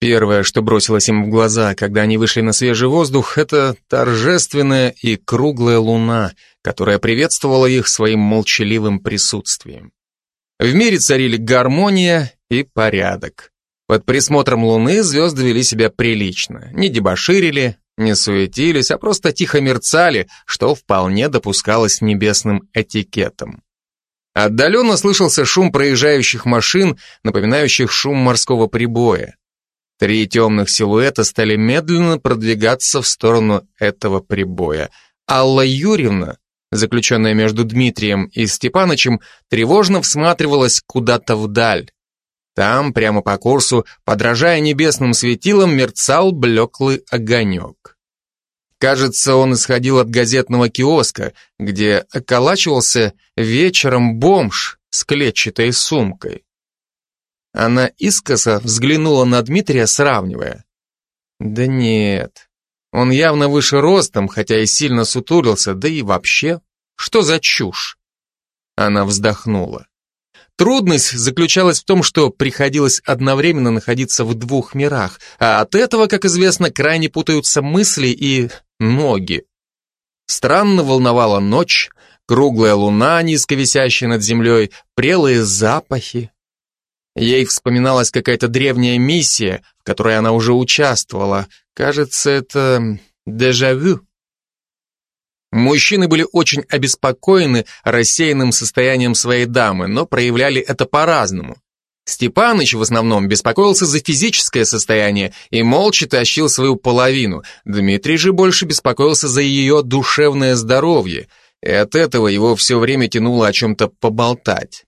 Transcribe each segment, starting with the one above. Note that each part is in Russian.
Первое, что бросилось им в глаза, когда они вышли на свежий воздух, это торжественная и круглая луна, которая приветствовала их своим молчаливым присутствием. В мире царили гармония и порядок. Под присмотром луны звезды вели себя прилично, не дебоширили, не суетились, а просто тихо мерцали, что вполне допускалось небесным этикетом. Отдаленно слышался шум проезжающих машин, напоминающих шум морского прибоя. Три темных силуэта стали медленно продвигаться в сторону этого прибоя. Алла Юрьевна, заключенная между Дмитрием и Степанычем, тревожно всматривалась куда-то вдаль. Там, прямо по курсу, подражая небесным светилам, мерцал блеклый огонек. Кажется, он исходил от газетного киоска, где околачивался вечером бомж с клетчатой сумкой. Она искоса взглянула на Дмитрия, сравнивая. Да нет, он явно выше ростом, хотя и сильно сутулился, да и вообще, что за чушь? Она вздохнула. Трудность заключалась в том, что приходилось одновременно находиться в двух мирах, а от этого, как известно, крайне путаются мысли и ноги. Странно волновала ночь, круглая луна, низко висящая над землей, прелые запахи, Ей вспоминалась какая-то древняя миссия, в которой она уже участвовала. Кажется, это дежавю. Мужчины были очень обеспокоены рассеянным состоянием своей дамы, но проявляли это по-разному. Степаныч в основном беспокоился за физическое состояние и молча тащил свою половину. Дмитрий же больше беспокоился за ее душевное здоровье, и от этого его все время тянуло о чем-то поболтать.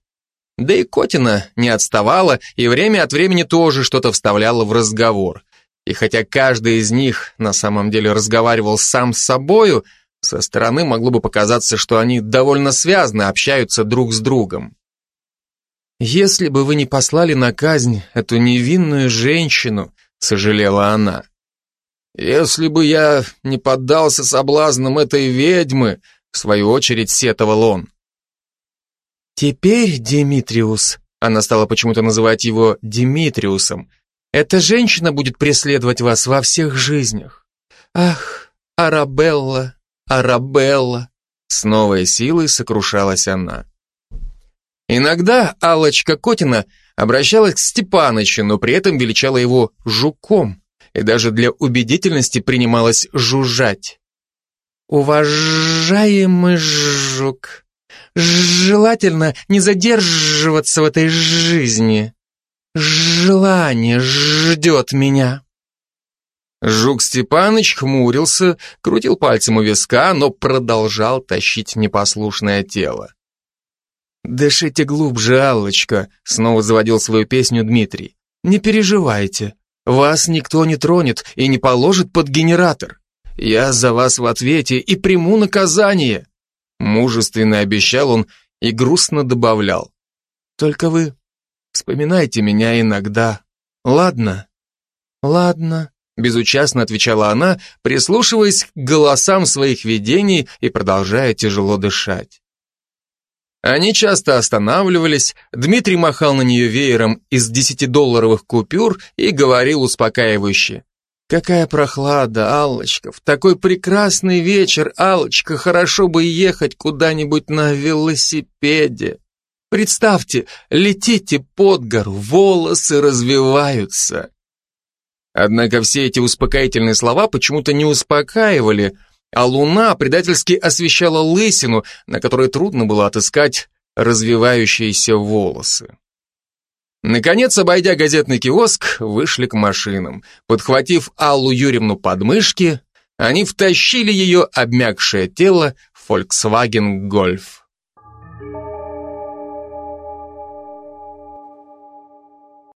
Да и Котина не отставала и время от времени тоже что-то вставляла в разговор. И хотя каждый из них на самом деле разговаривал сам с собою, со стороны могло бы показаться, что они довольно связно общаются друг с другом. «Если бы вы не послали на казнь эту невинную женщину», — сожалела она. «Если бы я не поддался соблазнам этой ведьмы», — в свою очередь сетовал он. «Теперь, Димитриус», она стала почему-то называть его Димитриусом, эта женщина будет преследовать вас во всех жизнях. Ах, Арабелла, Арабелла. С новой силой сокрушалась она. Иногда Аллочка Котина обращалась к Степанычу, но при этом величала его жуком и даже для убедительности принималась жужжать. «Уважаемый жук, Желательно не задерживаться в этой жизни. Желание ждет меня. Жук Степаныч хмурился, крутил пальцем у виска, но продолжал тащить непослушное тело. «Дышите глубже, Аллочка», — снова заводил свою песню Дмитрий. «Не переживайте, вас никто не тронет и не положит под генератор. Я за вас в ответе и приму наказание». Мужественно обещал он и грустно добавлял. «Только вы вспоминайте меня иногда, ладно?» «Ладно», — безучастно отвечала она, прислушиваясь к голосам своих видений и продолжая тяжело дышать. Они часто останавливались, Дмитрий махал на нее веером из десятидолларовых купюр и говорил успокаивающе. Какая прохлада, Аллочка, в такой прекрасный вечер, Аллочка, хорошо бы ехать куда-нибудь на велосипеде. Представьте, летите под гору, волосы развиваются. Однако все эти успокоительные слова почему-то не успокаивали, а луна предательски освещала лысину, на которой трудно было отыскать развивающиеся волосы. Наконец, обойдя газетный киоск, вышли к машинам. Подхватив Аллу Юрьевну под мышки, они втащили ее обмякшее тело в Volkswagen Golf.